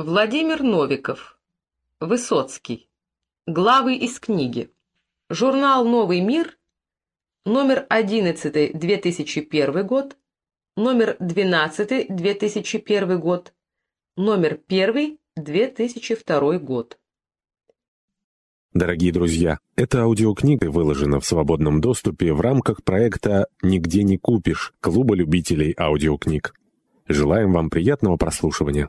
Владимир Новиков. Высоцкий. Главы из книги. Журнал «Новый мир», номер 11, 2001 год, номер 12, 2001 год, номер 1, 2002 год. Дорогие друзья, эта аудиокнига выложена в свободном доступе в рамках проекта «Нигде не купишь» Клуба любителей аудиокниг. Желаем вам приятного прослушивания.